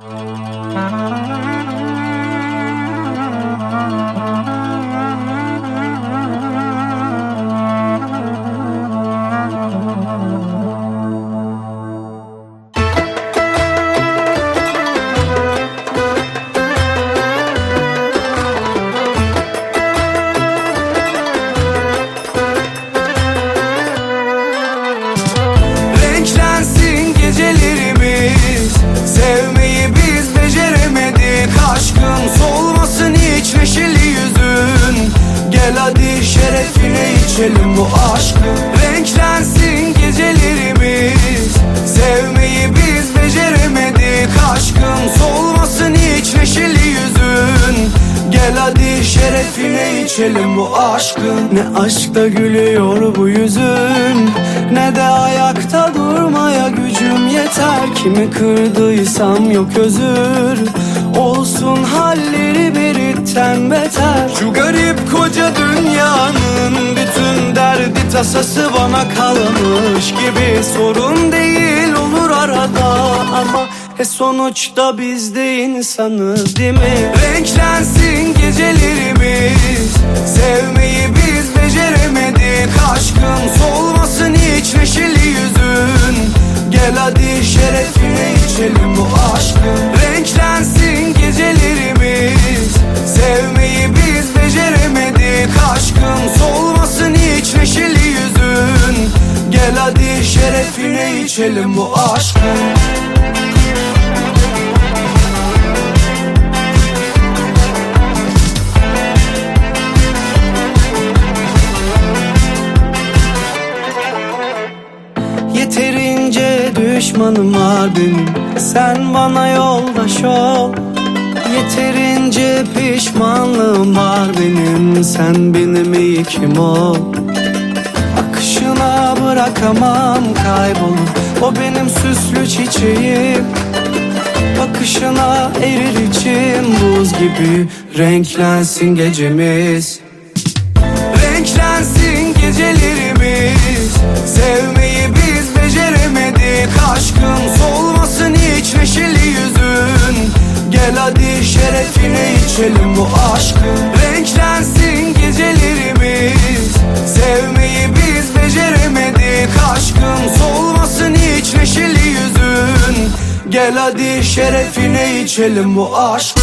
Renklensin içelim bu aşkı Renklensin gecelerimiz. Sevmeyi biz beceremedik Aşkın solmasın hiç neşeli yüzün. Gel hadi şerefine içelim bu aşkın. Ne aşkta gülüyor bu yüzün. Ne de ayakta durmaya gücüm yeter. Kimi kırdıysam yok özür. Olsun halleri biritten beter. Şu garip koca dünyanın bütün tasası bana kalmış gibi Sorun değil olur arada ama e sonuçta biz de insanız değil mi? Renklensin gecelerimiz Sevmeyi biz beceremedik. Aşkın solmasın hiç neşeli yüzün. Gel hadi şerefine içelim. Bu şerefine içelim bu aşkın Yeterince düşmanım var benim Sen bana yoldaş ol. Yeterince pişmanlığım var benim. Sen benim ilkim ol Akışına bırakamam kaybolup O benim süslü çiçeğim Bakışına erir içim buz gibi Renklensin gecemiz Renklensin gecelerimiz Sevmeyi biz beceremedik Aşkın solmasın hiç neşeli yüzün Gel hadi şerefine içelim bu aşkın Gel hadi şerefine içelim bu aşkın